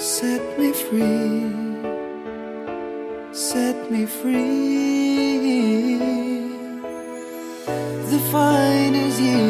Set me free, set me free. The fine is you.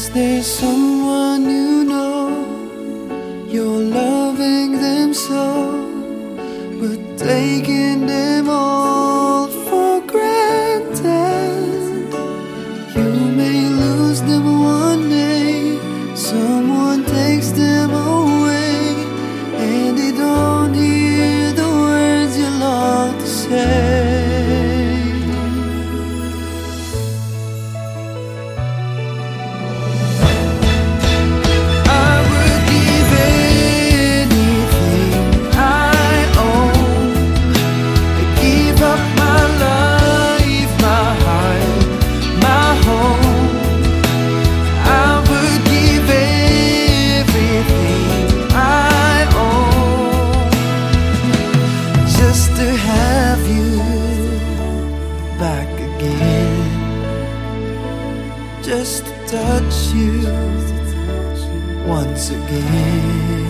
Is there someone you know you're loving them so, but taking them? back again just to touch you once again.